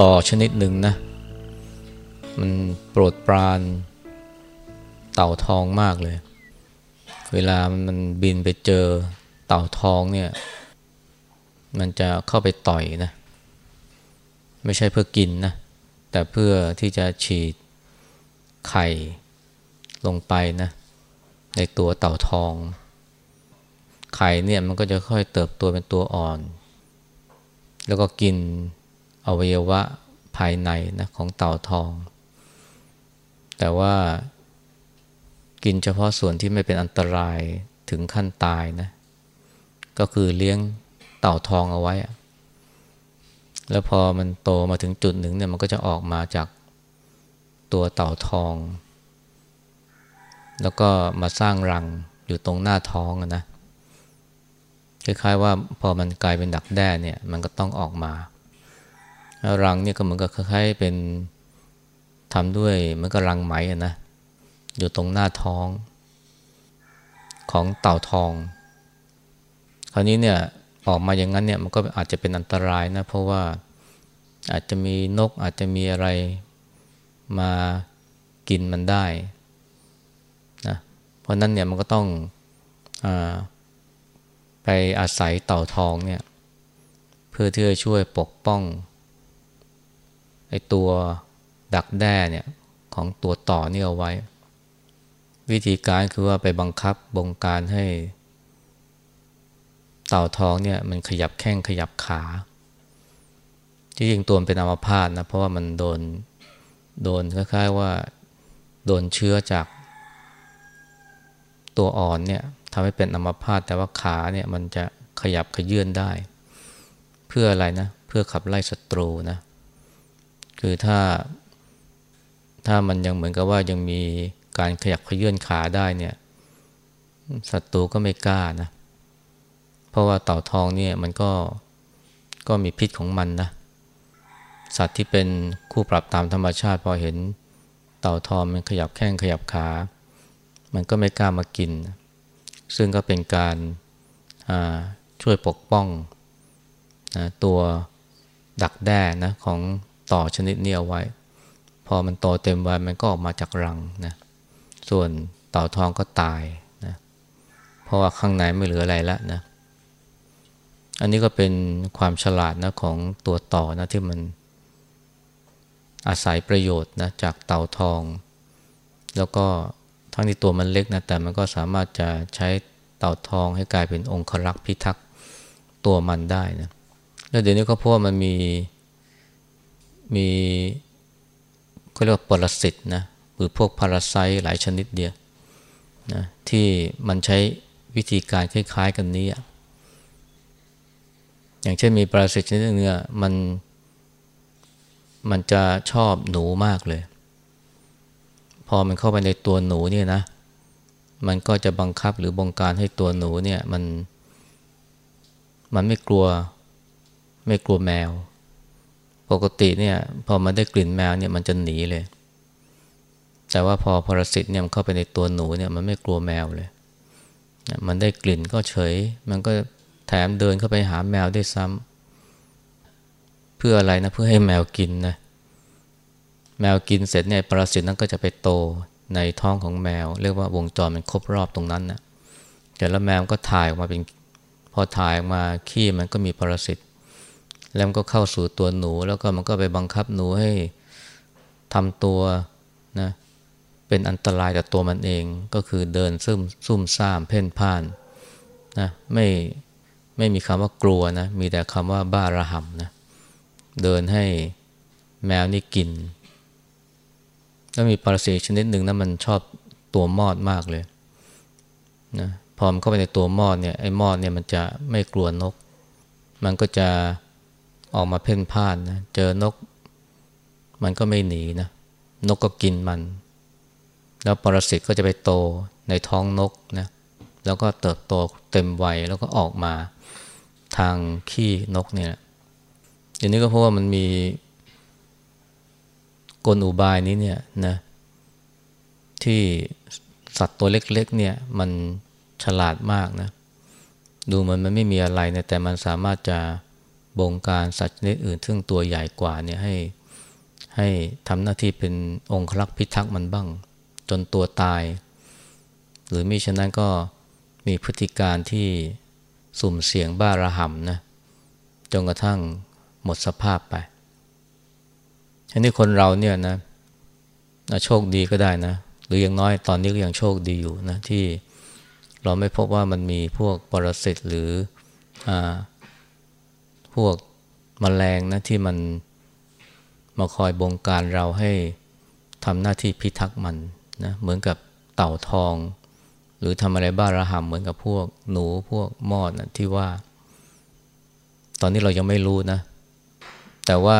ต่อชนิดหนึ่งนะ มันโปรดปรานเต่าทองมากเลย เวลามันบินไปเจอเต่าทองเนี่ย มันจะเข้าไปต่อยนะ ไม่ใช่เพื่อกินนะ แต่เพื่อที่จะฉีดไข่ลงไปนะ ในตัวเต่าทอง ไข่เนี่ยมันก็จะค่อยเติบโตเป็นตัวอ่อน แล้วก็กิน อวัยวะภายในนะของเต่าทอง แต่ว่ากินเฉพาะส่วนที่ไม่เป็นอันตรายถึงขั้นตายนะ ก็คือเลี้ยงเต่าทองเอาไว้ แล้วพอมันโตมาถึงจุดหนึ่งเนี่ยมันก็จะออกมาจากตัวเต่าทอง แล้วก็มาสร้างรังอยู่ตรงหน้าท้องนะคล้ายๆว่าพอมันกลายเป็นดักแด้เนี่ย มันก็ต้องออกมา รังเนี่ยก็เหมือนกับคล้ายๆเป็นทำด้วยเหมือนกับรังไหมนะอยู่ตรงหน้าท้องของเต่าทอง คราวนี้เนี่ยออกมาอย่างนั้นเนี่ยมันก็อาจจะเป็นอันตรายนะเพราะว่าอาจจะมีนกอาจจะมีอะไรมากินมันได้นะเพราะนั้นเนี่ยมันก็ต้องอไปอาศัยเต่าทองเนี่ยเพื่อที่จะช่วยปกป้อง ไอตัวดักแด้เนี่ยของตัวต่อนี่เอาไว้ วิธีการคือว่าไปบังคับบงการให้ เต่าทองเนี่ยมันขยับแข้งขยับขาที่จริงตัวมันเป็นอัมพาตนะเพราะว่ามันโดนโดนคล้ายๆว่าโดนเชื้อจาก ตัวอ่อนเนี่ยทำให้เป็นอัมพาตแต่ว่าขาเนี่ยมันจะขยับขยื่นได้ เพื่ออะไรนะ เพื่อขับไล่ศัตรูนะ คือถ้าถ้ามันยังเหมือนกับว่ายังมีการขยับขยื่นขาได้เนี่ยศัตรูก็ไม่กล้านะ เพราะว่าเต่าทองเนี่ยมันก็ก็มีพิษของมันนะ สัตว์ที่เป็นคู่ปรับตามธรรมชาติพอเห็นเต่าทองมันขยับแข้งขยับขา มันก็ไม่กล้ามากิน ซึ่งก็เป็นการช่วยปกป้องนะตัวดักแด้นะของ ต่อชนิดนี้เอาไว้ พอมันโตเต็มวัยมันก็ออกมาจากรังนะส่วนเต่าทองก็ตายนะเพราะว่าข้างในไม่เหลืออะไรแล้วนะอันนี้ก็เป็นความฉลาดนะของตัวต่อนะที่มันอาศัยประโยชน์นะจากเต่าทอง แล้วก็ทั้งที่ตัวมันเล็กนะแต่มันก็สามารถจะใช้เต่าทองให้กลายเป็นองครักษ์พิทักษ์ตัวมันได้นะแล้วเดี๋ยวนี้ก็เพราะว่ามันมี มีเขาเรียกว่าปรสิตนะหรือพวกพาราไซหลายชนิดเดียวนะที่มันใช้วิธีการคล้าย ๆ กันนี้ อย่างเช่นมีปรสิตชนิดนึงเนี่ยมันมันจะชอบหนูมากเลย พอมันเข้าไปในตัวหนูเนี่ยนะ มันก็จะบังคับหรือบงการให้ตัวหนูเนี่ยมัน มันไม่กลัว ไม่กลัวแมว ปกติเนี่ยพอมันได้กลิ่นแมวเนี่ยมันจะหนีเลย แต่ว่าพอพรสิตเนี่ยมันเข้าไปในตัวหนูเนี่ยมันไม่กลัวแมวเลย มันได้กลิ่นก็เฉย มันก็แถมเดินเข้าไปหาแมวได้ซ้ำเพื่ออะไรนะเพื่อให้แมวกินนะแมวกินเสร็จเนี่ยปรสิตนั้นก็จะไปโตในท้องของแมว เรียกว่าวงจรมันครบรอบตรงนั้นนะแต่แล้วแมวก็ถ่ายออกมาเป็นพอถ่ายออกมาขี้มันก็มีปรสิต แล้วมันก็เข้าสู่ตัวหนู แล้วก็มันก็ไปบังคับหนูให้ทำตัวนะเป็นอันตรายกับตัวมันเองก็คือเดินซึมซุ่มซ่ามเพ่นพ่านนะไม่ไม่มีคำว่ากลัวนะมีแต่คำว่าบ้าระห่ำนะเดินให้แมวนี่กินแล้วมีปรสิตชนิดหนึ่งนะมันชอบตัวมอดมากเลยนะพอมันเข้าไปในตัวมอดเนี่ยไอ้มอดเนี่ยมันจะไม่กลัวนก มันก็จะ ออกมาเพ่นพ่านนะเจอนก มันก็ไม่หนีนะนกก็กินมัน แล้วปรสิตก็จะไปโตในท้องนกนะแล้วก็เติบโตเต็มวัยแล้วก็ออกมาทางขี้นกเนี่ยอย่างนี้ก็เพราะว่ามันมีกลอุบายนี้เนี่ยนะที่สัตว์ตัวเล็กๆเนี่ยมันฉลาดมากนะดูเหมันมันไม่มีอะไรนะแต่มันสามารถจะ บงการสัตว์ชนิดอื่น ซึ่งตัวใหญ่กว่าเนี่ยให้ให้ทำหน้าที่เป็นองครักษ์พิทักษ์มันบ้าง จนตัวตาย หรือมิฉะนั้นก็มีพฤติการที่สุ่มเสียงบ้าระห่ำนะจนกระทั่งหมดสภาพไปอันนี้คนเราเนี่ยนะนะโชคดีก็ได้นะ หรืออย่างน้อยตอนนี้ก็ยังโชคดีอยู่นะที่เราไม่พบว่ามันมีพวกปรสิตหรืออ พวกมแมลงนะที่มันมาคอยบงการเราให้ทำหน้าที่พิทักษ์มันนะเหมือนกับเต่าทอง หรือทำอะไรบ้าระห่ำเหมือนกับพวกหนูพวกมอดนะที่ว่า ตอนนี้เรายังไม่รู้นะ แต่ว่า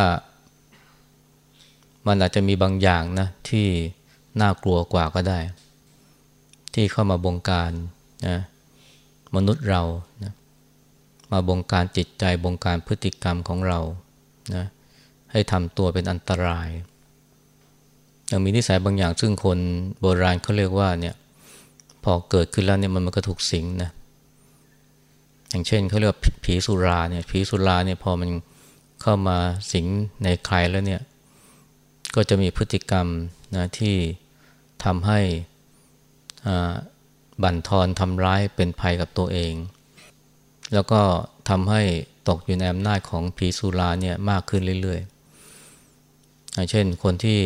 มันอาจจะมีบางอย่างนะที่น่ากลัวกว่าก็ได้ ที่เข้ามาบงการนะมนุษย์เรานะ มาบงการจิตใจบงการพฤติกรรมของเรานะให้ทำตัวเป็นอันตรายยังมีนิสัยบางอย่างซึ่งคนโบราณเขาเรียกว่าเนี่ยพอเกิดขึ้นแล้วเนี่ยมันมันก็ถูกสิงนะอย่างเช่นเขาเรียกว่าผีสุราเนี่ยผีสุราเนี่ยพอมันเข้ามาสิงในใครแล้วเนี่ยก็จะมีพฤติกรรมนะที่ทำให้บั่นทอนทำร้ายเป็นภัยกับตัวเอง แล้วก็ทำให้ตกอยู่ในอำนาจของผีสุราเนี่ยมากขึ้นเรื่อยๆอย่างเช่นคนที่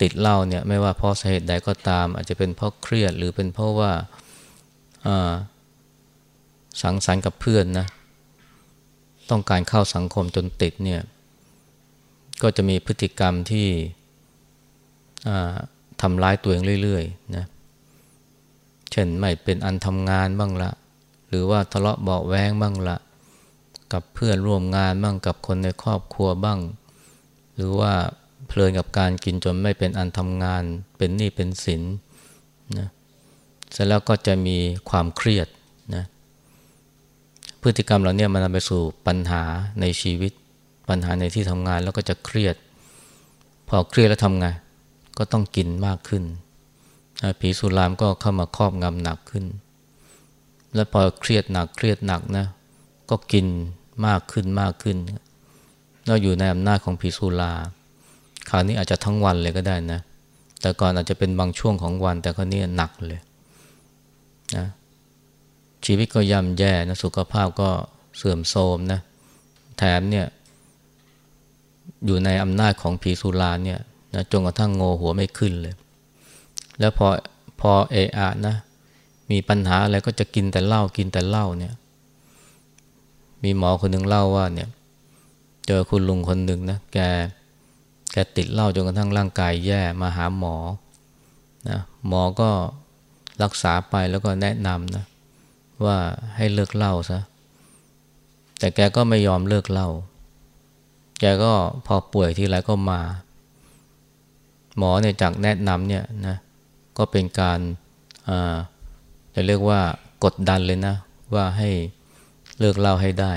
ติดเหล้าเนี่ยไม่ว่าเพราะสาเหตุใดก็ตาม อาจจะเป็นเพราะเครียดหรือเป็นเพราะว่าสังสรรค์กับเพื่อนนะต้องการเข้าสังคมจนติดเนี่ยก็จะมีพฤติกรรมที่ทำร้ายตัวเองเรื่อยๆนะเช่นไม่เป็นอันทำงานบ้างละ หรือว่าทะเลาะเบาแวงบ้างละกับเพื่อนร่วมงานบ้างกับคนในครอบครัวบ้าง หรือว่าเพลินกับการกินจนไม่เป็นอันทำงาน เป็นหนี้เป็นสินนะเสร็จแล้วก็จะมีความเครียดนะพฤติกรรมเหล่านี้มันนำไปสู่ปัญหาในชีวิต ปัญหาในที่ทำงานแล้วก็จะเครียด พอเครียดแล้วทำไงก็ต้องกินมากขึ้นผีสุรามก็เข้ามาครอบงำหนักขึ้น แล้วพอเครียดหนักเครียดหนักนะ ก็กินมากขึ้นมากขึ้นแล้วอยู่ในอำนาจของผีสุราคราวนี้อาจจะทั้งวันเลยก็ได้นะ แต่ก่อนอาจจะเป็นบางช่วงของวัน แต่คราวนี้หนักเลยนะชีวิตก็ย่ำแย่นะสุขภาพก็เสื่อมโทรมนะ แถมเนี่ย อยู่ในอำนาจของผีสุราเนี่ยนะจนกระทั่งโงหัวไม่ขึ้นเลย แล้วพอพอเอะอะนะ มีปัญหาอะไรก็จะกินแต่เหล้ากินแต่เหล้าเนี่ย มีหมอคนหนึ่งเล่าว่าเนี่ย เจอคุณลุงคนหนึ่งนะแกแกติดเหล้าจนกระทั่งร่างกายแย่มาหาหมอนะหมอก็รักษาไปแล้วก็แนะนำนะว่าให้เลิกเหล้าซะแต่แกก็ไม่ยอมเลิกเหล้าแกก็พอป่วยทีไรก็มา หมอเนี่ยจากแนะนำเนี่ยนะก็เป็นการอ่า จะเรียกว่ากดดันเลยนะ ว่าให้เลิกเล่าให้ได้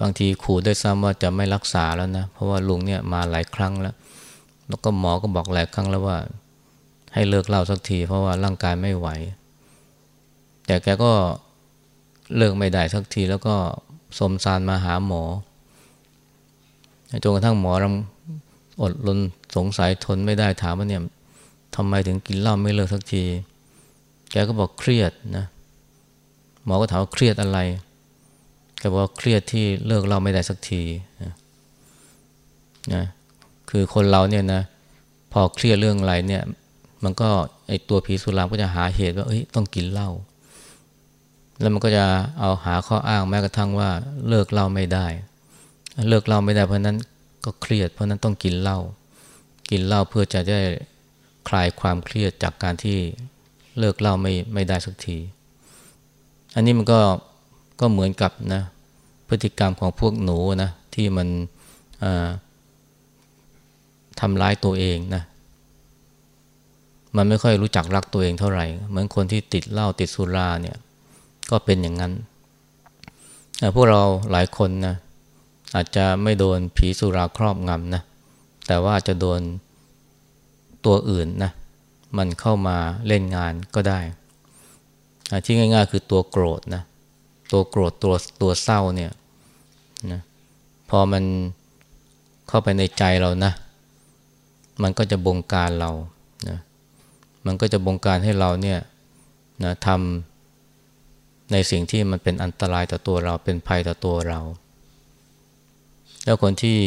บางทีขู่ด้วยซ้ำว่าจะไม่รักษาแล้วนะ เพราะว่าลุงเนี่ยมาหลายครั้งแล้ว แล้วก็หมอก็บอกหลายครั้งแล้วว่า ให้เลิกเล่าสักที เพราะว่าร่างกายไม่ไหว แต่แกก็เลิกไม่ได้สักทีแล้วก็สมสารมาหาหมอจนกระทั่งหมออดรนสงสัยทนไม่ได้ถามว่าเนี่ยทำไมถึงกินเหล้าไม่เลิกสักที แกก็บอกเครียดนะหมอก็ถามว่าเครียดอะไรแกบอกว่าเครียดที่เลิกเหล้าไม่ได้สักทีนะนะคือคนเราเนี่ยนะพอเครียดเรื่องอะไรเนี่ย มันก็ไอตัวผีสุรามก็จะหาเหตุว่าเอ้ยต้องกินเหล้าแล้วมันก็จะเอาหาข้ออ้างแม้กระทั่งว่าเลิกเหล้าไม่ได้ เลิกเหล้าไม่ได้เพราะนั้นก็เครียด เพราะนั้นต้องกินเหล้ากินเหล้าเพื่อจะได้คลายความเครียดจากการที่ เลิกเล้าไม่ไม่ได้สักที อันนี้มันก็ก็เหมือนกับนะพฤติกรรมของพวกหนูนะที่มันทำร้ายตัวเองนะมันไม่ค่อยรู้จักรักตัวเองเท่าไหร่ เหมือนคนที่ติดเหล้าติดสุราเนี่ยก็เป็นอย่างนั้นพวกเราหลายคนนะอาจจะไม่โดนผีสุราครอบงำนะแต่ว่าจะโดนตัวอื่นนะ มันเข้ามาเล่นงานก็ได้ ที่ง่าย ๆ คือตัวโกรธนะตัวโกรธตัวตัวเศร้าเนี่ยนะพอมันเข้าไปในใจเรานะ มันก็จะบงการเรานะมันก็จะบงการให้เราเนี่ยนะทำในสิ่งที่มันเป็นอันตรายต่อตัวเราเป็นภัยต่อตัวเรา แล้วคนที่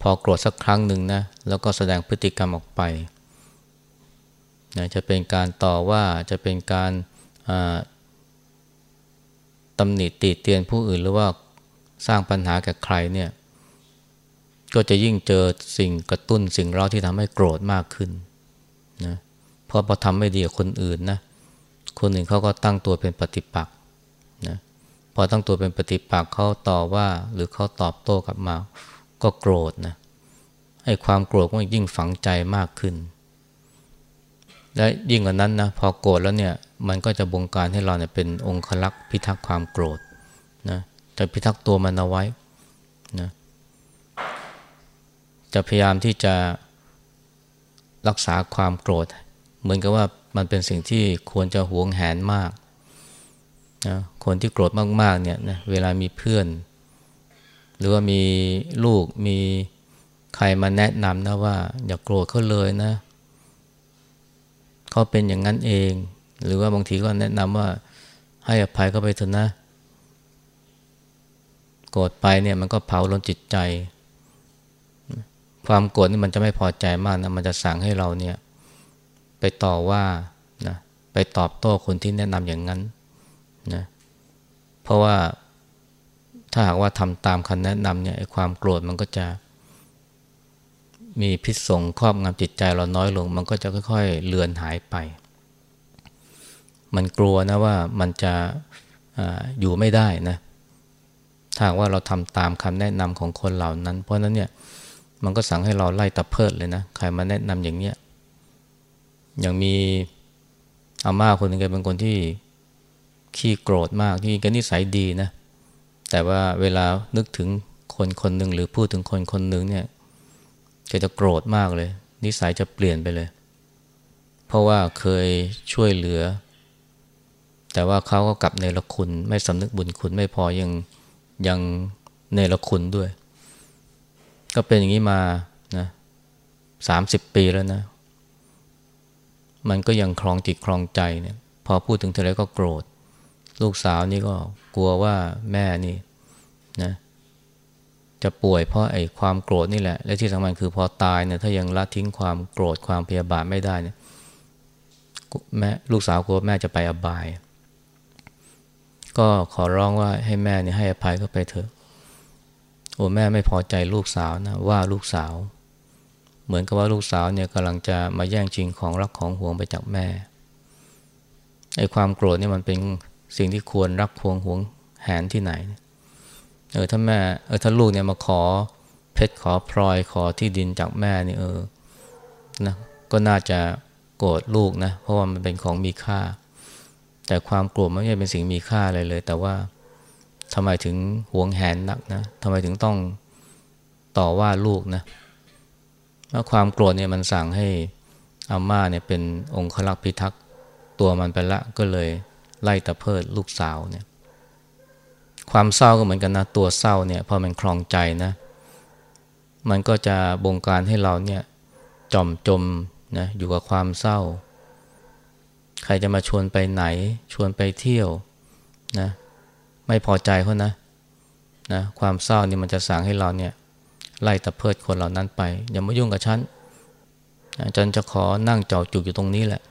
พอโกรธสักครั้งหนึ่งนะแล้วก็แสดงพฤติกรรมออกไป นะจะเป็นการต่อว่าจะเป็นการตำหนิติเตียนผู้อื่นหรือว่าสร้างปัญหาแก่ใครเนี่ยก็จะยิ่งเจอสิ่งกระตุ้นสิ่งเร้าที่ทำให้โกรธมากขึ้นนะเพราะพอทำไม่ดีกับคนอื่นนะคนอื่นเขาก็ตั้งตัวเป็นปฏิปักษ์นะพอตั้งตัวเป็นปฏิปักษ์เขาต่อว่าหรือเขาตอบโต้กลับมา ก็โกรธนะไอ้ความโกรธก็ยิ่งฝังใจมากขึ้น และยิ่งกว่านั้นนะพอโกรธแล้วเนี่ยมันก็จะบงการให้เราเนี่ยเป็นองค์ลักษ์พิทักษ์ความโกรธนะจะพิทักษ์ตัวมันเอาไว้นะจะพยายามที่จะรักษาความโกรธ เหมือนกับว่ามันเป็นสิ่งที่ควรจะหวงแหนมากนะคนที่โกรธมากๆเนี่ยนะเวลามีเพื่อน หรือว่ามีลูกมีใครมาแนะนำนะว่าอย่ากโกรธเขาเลยนะ เขาเป็นอย่างนั้นเอง หรือว่าบางทีก็แนะนำว่าให้อภัยเขาไปเถอะนะ โกรธไปเนี่ยมันก็เผาล้นจิตใจ ความโกรธนี่มันจะไม่พอใจมากนะมันจะสั่งให้เราเนี่ย ไปต่อว่านะไปตอบโต้คนที่แนะนำอย่างนั้นนะเพราะว่าถ้าหากว่าทำตามคำแนะนำเนี่ยความโกรธมันก็จะ มีพิษสงครอบงำจิตใจเราน้อยลง มันก็จะค่อยๆ เลือนหายไป มันกลัวนะว่ามันจะออยู่ไม่ได้นะถ้าว่าเราทำตามคำแนะนำของคนเหล่านั้น เพราะนั้นเนี่ยมันก็สั่งให้เราไล่ตะเพิดเลยนะใครมาแนะนำอย่างเนี้ยอย่างมีอาม่าคนหนึ่งแกเป็นคนที่ขี้โกรธมากที่แกนิสัยดีนะแต่ว่าเวลานึกถึงคนคนหนึ่งหรือพูดถึงคนคนหนึ่งเนี่ย แกจะโกรธมากเลย นิสัยจะเปลี่ยนไปเลย เพราะว่าเคยช่วยเหลือ แต่ว่าเขาก็กลับในละคุณ ไม่สำนึกบุญคุณไม่พอยังยังเนรคุณด้วย ก็เป็นอย่างนี้มานะสามสิบปีแล้วนะ มันก็ยังคลองจิตคลองใจเนี่ย พอพูดถึงเธอแล้วก็โกรธ ลูกสาวนี่ก็กลัวว่าแม่นี่นะ จะป่วยเพราะไอ้ความโกรธนี่แหละ และที่สำคัญคือพอตายเนี่ยถ้ายังละทิ้งความโกรธความพยาบาทไม่ได้เนี่ยแม่ลูกสาวกลัวแม่จะไปอบาย ก็ขอร้องว่าให้แม่เนี่ยให้อภัยก็ไปเถอะโอ้แม่ไม่พอใจลูกสาวนะว่าลูกสาว เหมือนกับว่าลูกสาวเนี่ยกำลังจะมาแย่งชิงของรักของห่วงไปจากแม่ไอ้ความโกรธนี่มันเป็นสิ่งที่ควรรักพวงห่วงแหนที่ไหน เออถ้าแม่เออถ้าลูกเนี่ยมาขอเพชรขอพลอยขอที่ดินจากแม่นี่เออนะก็น่าจะโกรธลูกนะเพราะว่ามันเป็นของมีค่า แต่ความโกรธไม่ใช่เป็นสิ่งมีค่าอะไรเลย แต่ว่าทำไมถึงหวงแหนนักนะทำไมถึงต้องต่อว่าลูกนะว่าความโกรธเนี่ยมันสั่งให้อาม่าเนี่ยเป็นองค์ลักษ์พิทักษ์ตัวมันไปละก็เลยไล่ตะเพิดลูกสาวเนี่ย ความเศร้าก็เหมือนกันนะ ตัวเศร้าเนี่ยพอมันคลองใจนะ มันก็จะบงการให้เราเนี่ยจอมจมนะอยู่กับความเศร้า ใครจะมาชวนไปไหน ชวนไปเที่ยวนะไม่พอใจเขานะนะความเศร้านี่มันจะสั่งให้เราเนี่ยไล่ตะเพิดคนเหล่านั้นไป อย่ามายุ่งกับฉันอาจารย์จะขอนั่งเจ้าจุกอยู่ตรงนี้แหละ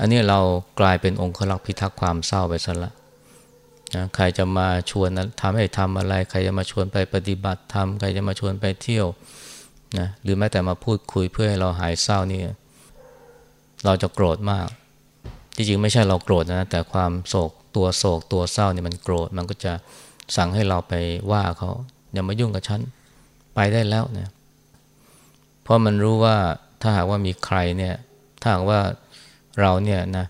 อันนี้เรากลายเป็นองค์ขลักพิทักษ์ความเศร้าไปซะละ นะใครจะมาชวนนะทำให้ทำอะไร ใครจะมาชวนไปปฏิบัติธรรม ใครจะมาชวนไปเที่ยวนะหรือแม้แต่มาพูดคุยเพื่อให้เราหายเศร้านี่เราจะโกรธมาก จริงๆไม่ใช่เราโกรธนะ แต่ความโศกตัวโศกตัวเศร้าเนี่ยมันโกรธ มันก็จะสั่งให้เราไปว่าเขาอย่ามายุ่งกับฉัน ไปได้แล้วเนี่ยเพราะมันรู้ว่าถ้าหากว่ามีใครเนี่ย ถ้าหากว่าเราเนี่ยนะ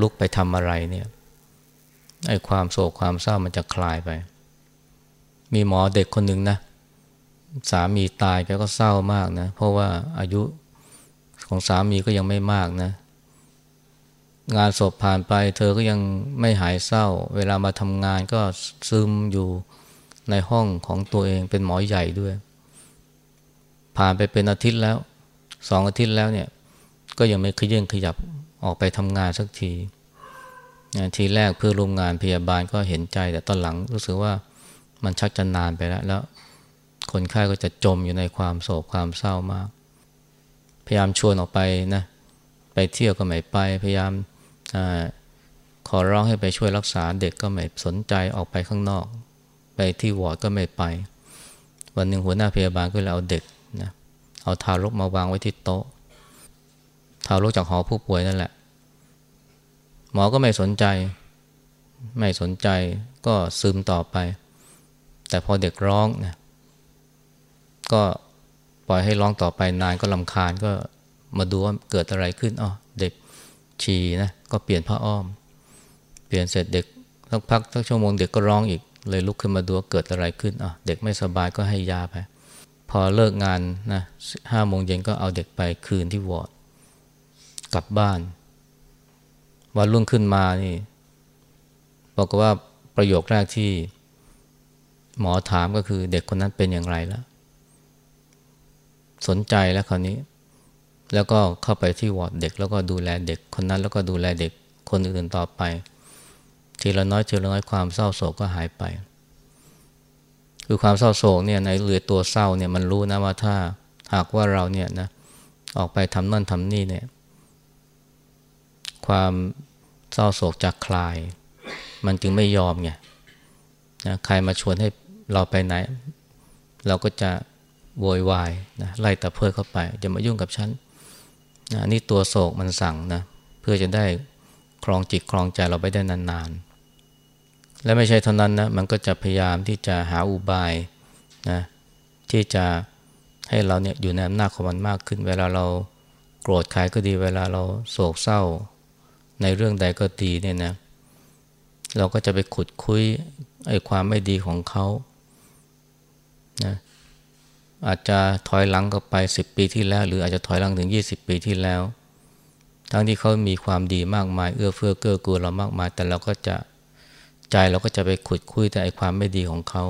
ลุกไปทำอะไรเนี่ย ไอ้ความโศกความเศร้ามันจะคลายไป มีหมอเด็กคนหนึ่งนะ สามีตายแกก็เศร้ามากนะ เพราะว่าอายุของสามีก็ยังไม่มากนะ งานศพผ่านไป เธอก็ยังไม่หายเศร้า เวลามาทำงานก็ซึมอยู่ในห้องของตัวเองเป็นหมอใหญ่ด้วย ผ่านไปเป็นอาทิตย์แล้วสองอาทิตย์แล้วเนี่ย ก็ยังไม่ขยื่นขยับออกไปทำงานสักที ทีแรกเพื่อร่วมงานพยาบาลก็เห็นใจ แต่ตอนหลังรู้สึกว่ามันชักจะนานไปแล้ว แล้วคนไข้ก็จะจมอยู่ในความโศกความเศร้ามาก พยายามชวนออกไปนะไปเที่ยวก็ไม่ไปพยายามอขอร้องให้ไปช่วยรักษาเด็กก็ไม่สนใจออกไปข้างนอก ไปที่วอร์ดก็ไม่ไป วันหนึ่งหัวหน้าพยาบาลก็เลยเอาเด็กนะเอาทารกมาวางไว้ที่โต๊ะ ทารกจากหอผู้ป่วยนั่นแหละ หมอก็ไม่สนใจ ไม่สนใจก็ซึมต่อไป แต่พอเด็กร้องนะก็ปล่อยให้ร้องต่อไปนานก็ลำคาญก็มาดูว่าเกิดอะไรขึ้นอ๋อเด็กฉี่นะก็เปลี่ยนผ้าอ้อม เปลี่ยนเสร็จเด็กสักพักสักชั่วโมงเด็กก็ร้องอีก เลยลุกขึ้นมาดูว่าเกิดอะไรขึ้นอ๋อเด็กไม่สบายก็ให้ยาไป พอเลิกงานนะห้าโมงเย็นก็เอาเด็กไปคืนที่วอร์ดกลับบ้าน วันรุ่งขึ้นมานี่บอกว่าประโยคแรกที่หมอถามก็คือเด็กคนนั้นเป็นอย่างไรแล้ว สนใจแล้วคราวนี้ แล้วก็เข้าไปที่วอร์ดเด็ก แล้วก็ดูแลเด็กคนนั้นแล้วก็ดูแลเด็กคนอื่นๆต่อไป ทีละน้อยทีละน้อยความเศร้าโศกก็หายไป คือความเศร้าโศกเนี่ยในเรือตัวเศร้าเนี่ยมันรู้นะว่าถ้าหากว่าเราเนี่ยนะออกไปทำนั่นทำนี่เนี่ย ความเศร้าโศกจากคลาย มันจึงไม่ยอมไงนะใครมาชวนให้เราไปไหน เราก็จะโวยวายนะไล่ตะเพิดเข้าไปจะมายุ่งกับฉันนะนี่ตัวโศกมันสั่งนะเพื่อจะได้ครองจิตครองใจเราไปได้นานๆ และไม่ใช่เท่านั้นนะมันก็จะพยายามที่จะหาอุบายนะที่จะให้เราเนี่ยอยู่ในอำนาจของมันมากขึ้น เวลาเราโกรธใครก็ดีเวลาเราโศกเศร้า ในเรื่องใดก็ดีเนี่ยนะ เราก็จะไปขุดคุยไอ้ความไม่ดีของเขานะอาจจะถอยหลังก็ไปสิบปีที่แล้ว หรืออาจจะถอยหลังถึงยี่สิบปีที่แล้ว ทั้งที่เขามีความดีมากมาย เอื้อเฟื้อเกื้อกูลเรามากมาย แต่เราก็จะใจเราก็จะไปขุดคุยแต่ไอ้ความไม่ดีของเขา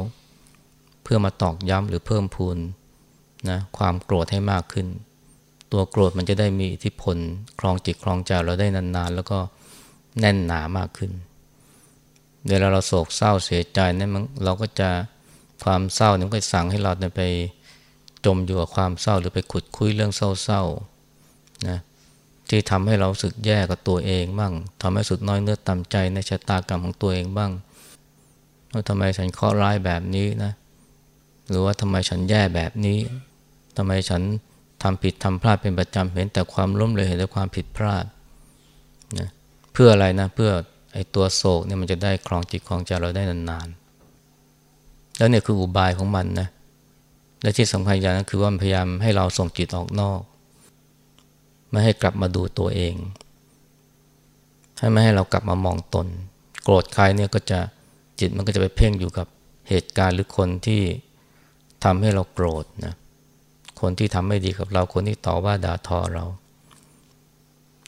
เพื่อมาตอกย้ำหรือเพิ่มพูนนะความโกรธให้มากขึ้น ตัวโกรธมันจะได้มีอิทธิพลคลองจิตคลองใจเราได้นานๆ แล้วก็แน่นหนามากขึ้น เวลาเราโศกเศร้าเสียใจเนี่ยมันเราก็จะความเศร้าเนี่ยก็สั่งให้เราไปจมอยู่กับความเศร้าหรือไปขุดคุยเรื่องเศร้าๆนะที่ทำให้เราสึกแย่กับตัวเองบ้างทำให้สุดน้อยเนื้อต่ำใจในชะตากรรมของตัวเองบ้างว่าทำไมฉันเคราะห์ร้ายแบบนี้นะ หรือว่าทำไมฉันแย่แบบนี้ทำไมฉัน ทำผิดทำพลาดเป็นประจำเห็นแต่ความล้มเหลยเห็นแต่ความผิดพลาดนะเพื่ออะไรนะเพื่อไอ้ตัวโศกเนี่ยมันจะได้ครองจิตครองใจเราได้นานๆ แล้วเนี่ยคืออุบายของมันนะและที่สำคัญอย่างนั้นคือว่ามันพยายามให้เราส่งจิตออกนอกไม่ให้กลับมาดูตัวเอง ให้ไม่ให้เรากลับมามองตน โกรธใครเนี่ยก็จะจิตมันก็จะไปเพ่งอยู่กับเหตุการณ์หรือคนที่ทำให้เราโกรธนะ คนที่ทำไม่ดีกับเรา คนที่ต่อว่าด่าทอเรา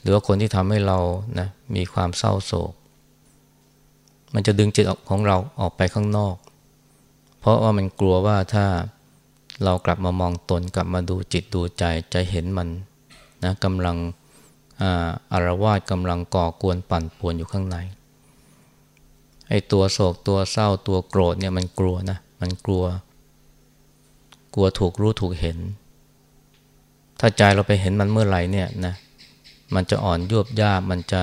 หรือว่าคนที่ทำให้เรานะมีความเศร้าโศก มันจะดึงจิตของเราออกไปข้างนอก เพราะว่ามันกลัวว่าถ้าเรากลับมามองตนกลับมาดูจิตดูใจใจเห็นมันนะกำลังอารวาสกำลังก่อกวนปั่นป่วนอยู่ข้างในไอ้ตัวโศกตัวเศร้าตัวโกรธเนี่ยมันกลัวนะ มันกลัว กลัวถูกรู้ถูกเห็น ถ้าใจเราไปเห็นมันเมื่อไหร่เนี่ยนะมันจะอ่อนยวบยาบมันจะ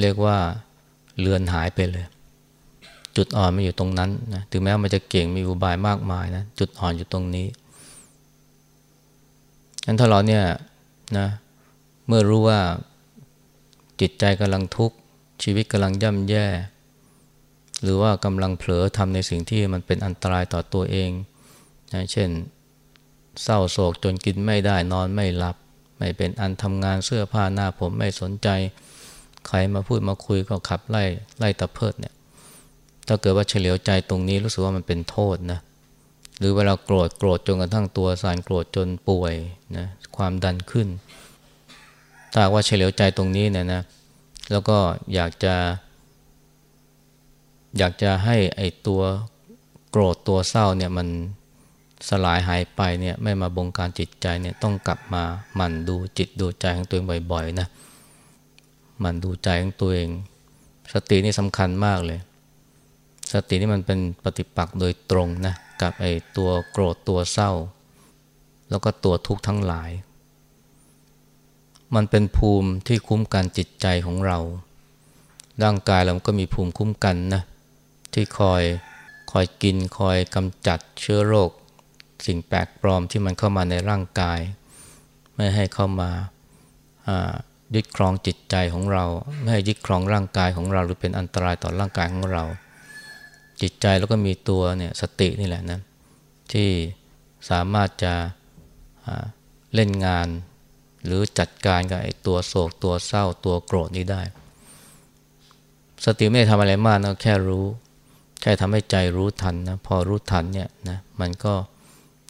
เรียกว่าเลือนหายไปเลย จุดอ่อนมันอยู่ตรงนั้นนะถึงแม้มันจะเก่งมีอุบายมากมายนะจุดอ่อนอยู่ตรงนี้งั้นถ้าเราเนี่ยนะเมื่อรู้ว่าจิตใจกำลังทุกข์ชีวิตกำลังย่ำแย่ หรือว่ากำลังเผลอทำในสิ่งที่มันเป็นอันตรายต่อตัวเองนะเช่น เศร้าโศกจนกินไม่ได้นอนไม่หลับ ไม่เป็นอันทำงานเสื้อผ้าหน้าผมไม่สนใจ ใครมาพูดมาคุยก็ขับไล่ไล่ตะเพิดเนี่ยถ้าเกิดว่าเฉลียวใจตรงนี้รู้สึกว่ามันเป็นโทษนะหรือเวลาโกรธโกรธจนกระทั่งตัวสารโกรธจนป่วยนะความดันขึ้นถ้าว่าเฉลียวใจตรงนี้เนี่ยนะแล้วก็อยากจะ อยากจะให้ไอ้ตัวโกรธตัวเศร้าเนี่ยมัน สลายหายไปเนี่ยไม่มาบงการจิตใจเนี่ยต้องกลับมาหมั่นดูจิตดูใจของตัวเองบ่อยๆนะหมั่นดูใจของตัวเอง สตินี่สำคัญมากเลย สตินี่มันเป็นปฏิปักษ์โดยตรงนะกับไอ้ตัวโกรธตัวเศร้า แล้วก็ตัวทุกข์ทั้งหลาย มันเป็นภูมิที่คุ้มกันจิตใจของเรา ร่างกายเราก็มีภูมิคุ้มกันนะที่คอยคอยกินคอยกำจัดเชื้อโรค สิ่งแปลกปลอมที่มันเข้ามาในร่างกาย ไม่ให้เข้ามายึดครองจิตใจของเรา ไม่ให้ยึดครองร่างกายของเรา หรือเป็นอันตรายต่อร่างกายของเรา จิตใจแล้วก็มีตัวเนี่ยสตินี่แหละนะที่สามารถจะเล่นงาน หรือจัดการกับไอ้ตัวโศกตัวเศร้าตัวโกรธนี้ได้ สติไม่ได้ทำอะไรมากนะแค่รู้ แค่ทำให้ใจรู้ทันนะพอรู้ทันเนี่ยนะมันก็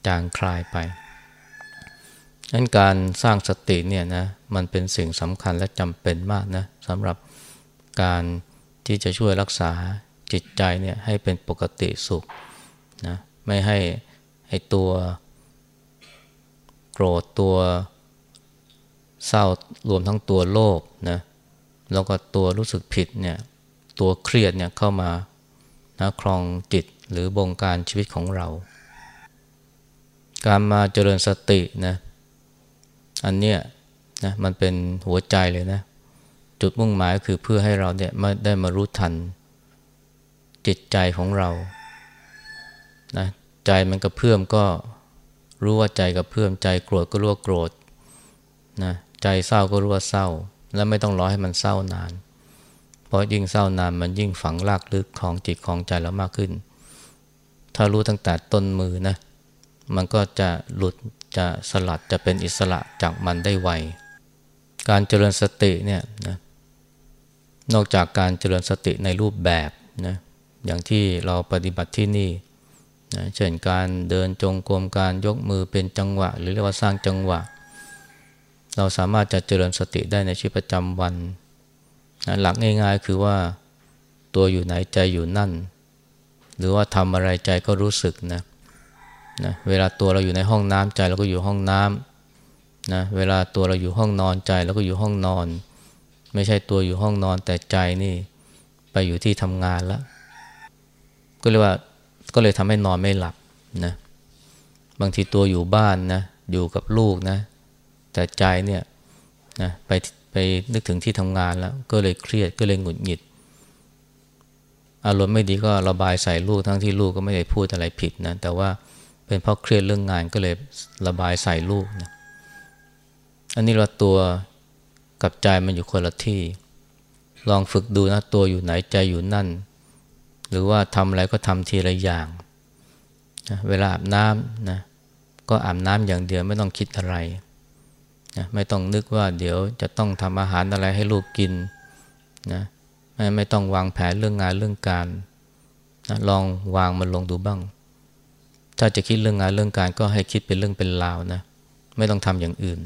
จางคลายไปนั้นการสร้างสติเนี่ยนะมันเป็นสิ่งสำคัญและจำเป็นมากนะสำหรับการที่จะช่วยรักษาจิตใจเนี่ยให้เป็นปกติสุขนะไม่ให้ให้ตัวโกรธตัวเศร้ารวมทั้งตัวโลภนะแล้วก็ตัวรู้สึกผิดเนี่ยตัวเครียดเนี่ยเข้ามานะครองจิตหรือบงการชีวิตของเรา การมาเจริญสตินะ อันเนี้ยนะมันเป็นหัวใจเลยนะ จุดมุ่งหมายคือเพื่อให้เราเนี่ยมาได้มารู้ทัน จิตใจของเรานะใจมันกระเพื่อมก็รู้ว่าใจกระเพื่อมใจโกรธก็รู้ว่าโกรธนะใจเศร้าก็รู้ว่าเศร้า แล้วไม่ต้องรอให้มันเศร้านาน เพราะยิ่งเศร้านานมันยิ่งฝังลากลึกของจิตของใจเรามากขึ้น ถ้ารู้ตั้งแต่ต้นมือนะ มันก็จะหลุดจะสลัดจะเป็นอิสระจากมันได้ไว การเจริญสติเนี่ยนะนอกจากการเจริญสติในรูปแบบนะอย่างที่เราปฏิบัติที่นี่นะเช่นการเดินจงกรมการยกมือเป็นจังหวะ หรือเรียกว่าสร้างจังหวะ เราสามารถจะเจริญสติได้ในชีวิตประจำวันหลักง่ายๆคือว่าตัวอยู่ไหนใจอยู่นั่น หรือว่าทำอะไรใจก็รู้สึกนะ นะเวลาตัวเราอยู่ในห้องน้ำใจเราก็อยู่ห้องน้ำนะเวลาตัวเราอยู่ห้องนอนใจเราก็อยู่ห้องนอน ไม่ใช่ตัวอยู่ห้องนอนแต่ใจนี่ไปอยู่ที่ทำงานแล้ว ก็เลยกว่าก็เลยทำให้นอนไม่หลับนะบางทีตัวอยู่บ้านนะอยู่กับลูกนะ แต่ใจเนี่ยนะไปไปนึกถึงที่ทำงานแล้ว ก็เลยเครียดก็เลยหงุดหงิด อารมณ์ไม่ดีก็ระบายใส่ลูกทั้งที่ลูกก็ไม่ได้พูดอะไรผิดนะแต่ว่า เป็นเพราะเครียดเรื่องงานก็เลยระบายใส่ลูกนะอันนี้เราตัวกับใจมันอยู่คนละที่ ลองฝึกดูนะตัวอยู่ไหนใจอยู่นั่น หรือว่าทำอะไรก็ทำทีละอย่างนะเวลาอาบน้ำนะก็อาบน้ำอย่างเดียวไม่ต้องคิดอะไรนะไม่ต้องนึกว่าเดี๋ยวจะต้องทำอาหารอะไรให้ลูกกินนะไม่ไม่ต้องวางแผนเรื่องงานเรื่องการนะลองวางมันลงดูบ้าง ถ้าจะคิดเรื่องงานเรื่องการก็ให้คิดเป็นเรื่องเป็นราวนะ ไม่ต้องทำอย่างอื่น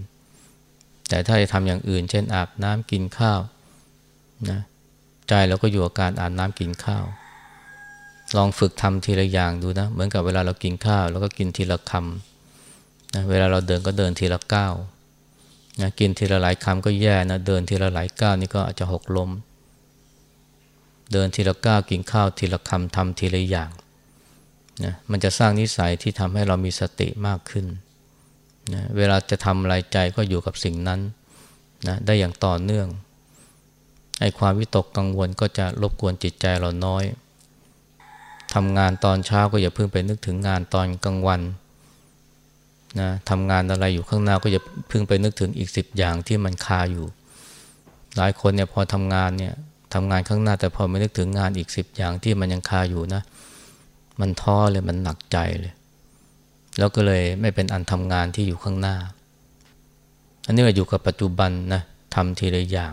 แต่ถ้าจะทำอย่างอื่น เช่นอาบน้ำกินข้าวนะใจเราก็อยู่กับการอาบน้ำกินข้าว ลองฝึกทำทีละอย่างดูนะ เหมือนกับเวลาเรากินข้าวแล้วก็กินทีละคำนะเวลาเราเดินก็เดินทีละก้าวนะกินทีละหลายคำก็แย่นะเดินทีละหลายก้าวนี่ก็อาจจะหกล้มเดินทีละก้าวกินข้าวทีละคำทำทีละอย่าง นะมันจะสร้างนิสัยที่ทำให้เรามีสติมากขึ้นนะเวลาจะทำอะไรใจก็อยู่กับสิ่งนั้นนะได้อย่างต่อเนื่องไอ้ความวิตกกังวลก็จะรบกวนจิตใจเราน้อยทำงานตอนเช้าก็อย่าเพิ่งไปนึกถึงงานตอนกลางวันนะทำงานอะไรอยู่ข้างหน้าก็จะพึ่งไปนึกถึงอีกสิบอย่างที่มันคาอยู่ หลายคนเนี่ยพอทำงานเนี่ยทำงานข้างหน้าแต่พอไม่นึกถึงงานอีกสิบอย่างที่มันยังคาอยู่นะ มันท้อเลยมันหนักใจเลย แล้วก็เลยไม่เป็นอันทำงานที่อยู่ข้างหน้า อันนี้เราอยู่กับปัจจุบันนะทำทีละอย่าง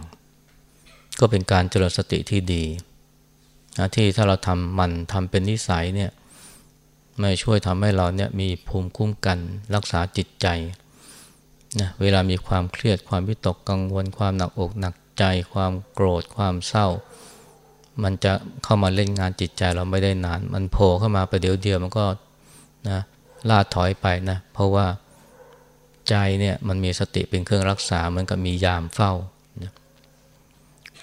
ก็เป็นการเจริญสติที่ดีนะที่ถ้าเราทำมันทำเป็นนิสัยเนี่ยไม่ช่วยทำให้เราเนี่ยมีภูมิคุ้มกันรักษาจิตใจนะเวลามีความเครียดความวิตกกังวล ความหนักอกหนักใจ ความโกรธความเศร้า มันจะเข้ามาเล่นงานจิตใจเราไม่ได้นาน มันโผล่เข้ามาประเดี๋ยวเดียวมันก็นะล่าถอยไปนะ เพราะว่าใจเนี่ยมันมีสติเป็นเครื่องรักษา มันก็มียามเฝ้านะ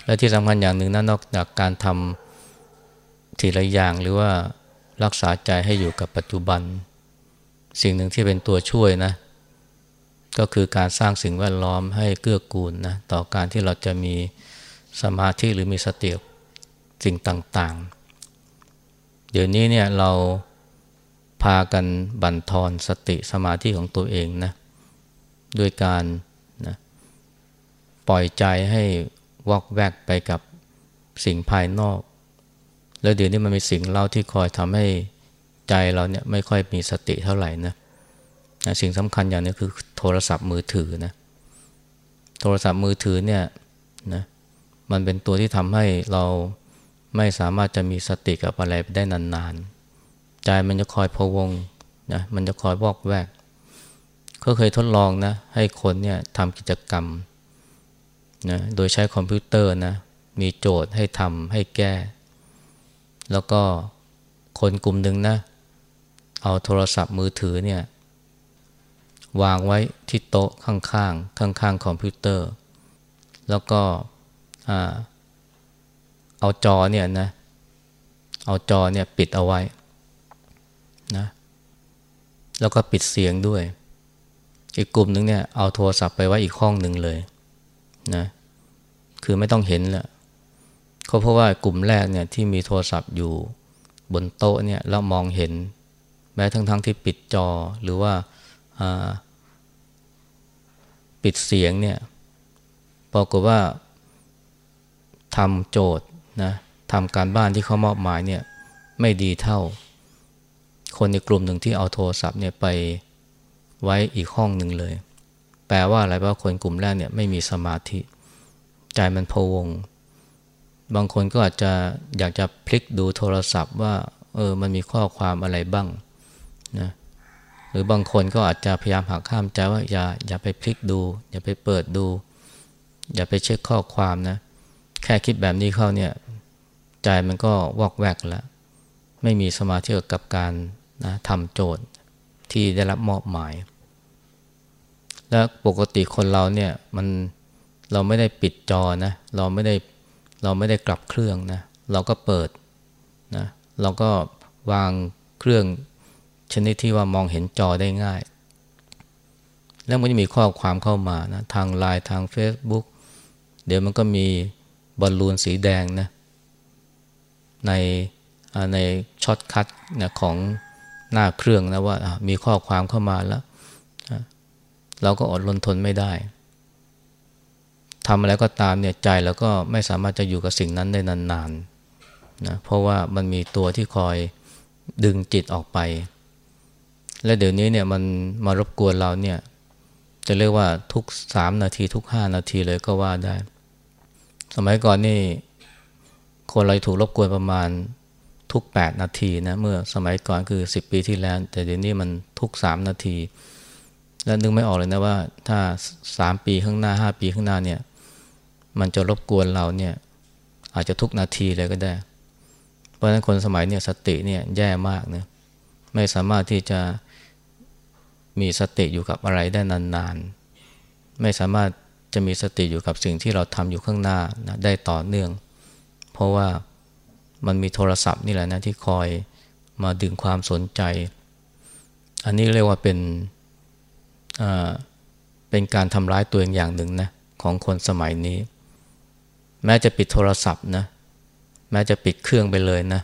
และที่สำคัญอย่างหนึ่งนะนอกจากการทำทีละอย่างหรือว่ารักษาใจให้อยู่กับปัจจุบัน สิ่งหนึ่งที่เป็นตัวช่วยนะ ก็คือการสร้างสิ่งแวดล้อมให้เกื้อกูลนะต่อการที่เราจะมีสมาธิหรือมีสติ สิ่งต่างๆ เดี๋ยวนี้เนี่ยเราพากันบั่นทอนสติสมาธิของตัวเองนะด้วยการนะปล่อยใจให้วอกแวกไปกับสิ่งภายนอก แล้วเดี๋ยวนี้มันมีสิ่งเล่าที่คอยทำให้ใจเราเนี่ยไม่ค่อยมีสติเท่าไหร่นะนะสิ่งสำคัญอย่างนี้คือโทรศัพท์มือถือนะโทรศัพท์มือถือเนี่ยนะมันเป็นตัวที่ทำให้เรา ไม่สามารถจะมีสติกับอะไรไได้นานๆ ใจมันจะคอยพะวงนะมันจะคอยวอกแวกก็เคยทดลองนะ ให้คนเนี่ยทำกิจกรรมนะโดยใช้คอมพิวเตอร์นะ มีโจทย์ให้ทำให้แก้ แล้วก็คนกลุ่มหนึ่งนะ เอาโทรศัพท์มือถือเนี่ยวางไว้ที่โต๊ะข้างๆ ข้างๆ คอมพิวเตอร์ แล้วก็อ่า เอาจอเนี่ยนะ เอาจอเนี่ยปิดเอาไว้นะแล้วก็ปิดเสียงด้วย อีกกลุ่มหนึ่งเนี่ยเอาโทรศัพท์ไปไว้อีกห้องหนึ่งเลยนะคือไม่ต้องเห็นแหละเขาเพราะว่ากลุ่มแรกเนี่ยที่มีโทรศัพท์อยู่บนโต๊ะเนี่ยแล้วมองเห็น แม้ทั้งๆทที่ปิดจอหรือว่าปิดเสียงเนี่ยปรากฏว่าทำโจทย์ นะทำการบ้านที่เขามอบหมายเนี่ยไม่ดีเท่า คนในกลุ่มหนึ่งที่เอาโทรศัพท์เนี่ยไปไว้อีกห้องหนึ่งเลย แปลว่าอะไรว่าคนกลุ่มแรกเนี่ยไม่มีสมาธิ ใจมันพวง บางคนก็อาจจะอยากจะพลิกดูโทรศัพท์ว่าเออมันมีข้อความอะไรบ้างนะหรือบางคนก็อาจจะพยายามหักข้ามใจว่าอย่าอย่าไปพลิกดู อย่าไปเปิดดู อย่าไปเช็คข้อความนะ แค่คิดแบบนี้เข้าเนี่ย ใจมันก็วอกแวกแล้ว ไม่มีสมาธิกับการนะทำโจทย์ที่ได้รับมอบหมาย และปกติคนเราเนี่ยมันเราไม่ได้ปิดจอนะ เราไม่ได้เราไม่ได้กลับเครื่องนะ เราก็เปิดนะ เราก็วางเครื่องชนิดที่ว่ามองเห็นจอได้ง่าย แล้วมันจะมีข้อความเข้ามานะทางไลน์ทาง Facebook เดี๋ยวมันก็มีบอลลูนสีแดงนะ ในใน shortcut นะของหน้าเครื่องนะว่ามีข้อความเข้ามาแล้ว เราก็อดรนทนไม่ได้ทำอะไรก็ตามเนี่ยใจเราก็ไม่สามารถจะอยู่กับสิ่งนั้นได้นานๆนะเพราะว่ามันมีตัวที่คอยดึงจิตออกไป และเดี๋ยวนี้เนี่ยมันมารบกวนเราเนี่ยจะเรียกว่าทุกสามนาทีทุกห้านาทีเลยก็ว่าได้ สมัยก่อนนี่ คนเราถูกรบกวนประมาณทุก 8 นาทีนะเมื่อสมัยก่อนคือ 10 ปีที่แล้ว แต่เดี๋ยวนี้มันทุก 3 นาที แล้วนึกไม่ออกเลยนะว่าถ้า 3 ปีข้างหน้า 5 ปีข้างหน้าเนี่ยมันจะรบกวนเราเนี่ยอาจจะทุกนาทีเลยก็ได้ เพราะฉะนั้นคนสมัยเนี่ยสติเนี่ยแย่มากนะไม่สามารถที่จะมีสติอยู่กับอะไรได้นานๆ ไม่สามารถจะมีสติอยู่กับสิ่งที่เราทำอยู่ข้างหน้านะได้ต่อเนื่อง เพราะว่ามันมีโทรศัพท์นี่แหละนะที่คอยมาดึงความสนใจ อันนี้เรียกว่าเป็นเป็นการทำร้ายตัวเองอย่างหนึ่งนะของคนสมัยนี้ แม้จะปิดโทรศัพท์นะแม้จะปิดเครื่องไปเลยนะ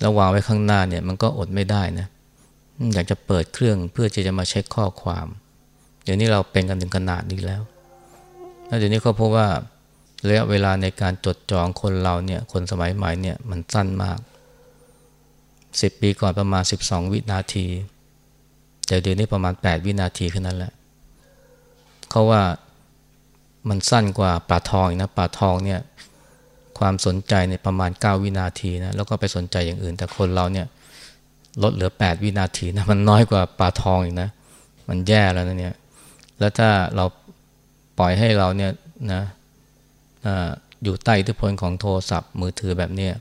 แล้ววางไว้ข้างหน้าเนี่ยมันก็อดไม่ได้นะอยากจะเปิดเครื่องเพื่อที่จะมาเช็คข้อความ เดี๋ยวนี้เราเป็นกันถึงขนาดนี้แล้วแล้วเดี๋ยวนี้ก็พบว่า ระยะเวลาในการจดจองคนเราเนี่ยคนสมัยใหม่เนี่ยมันสั้นมาก 10 ปีก่อนประมาณ 12 วินาทีแต่เดี๋ยวนี้ประมาณ 8 วินาทีแค่นั้นแหละเขาว่ามันสั้นกว่าปลาทองนะปลาทองเนี่ยความสนใจในประมาณ 9 วินาทีนะแล้วก็ไปสนใจอย่างอื่น แต่คนเราเนี่ยลดเหลือ 8 วินาทีนะมันน้อยกว่าปลาทองอีกนะมันแย่แล้วนะเนี่ยแล้วถ้าเราปล่อยให้เราเนี่ยนะ อยู่ใต้อิทธิพลของโทรศัพท์มือถือแบบเนี้ย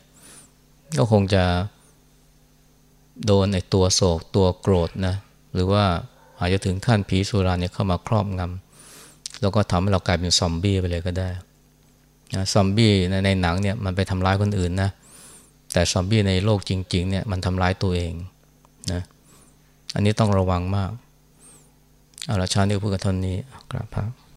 ก็คงจะโดนไอ้ตัวโศกตัวโกรธนะหรือว่าอาจจะถึงขั้นผีสุราเนี่ยเข้ามาครอบงำแล้วก็ทำให้เรากลายเป็นซอมบี้ไปเลยก็ได้นะซอมบี้ในในหนังเนี่ยมันไปทำร้ายคนอื่นนะแต่ซอมบี้ในโลกจริงๆเนี่ยมันทำร้ายตัวเองนะอันนี้ต้องระวังมากเอาละชาตินี้พูดกันท่านี้กราบพระ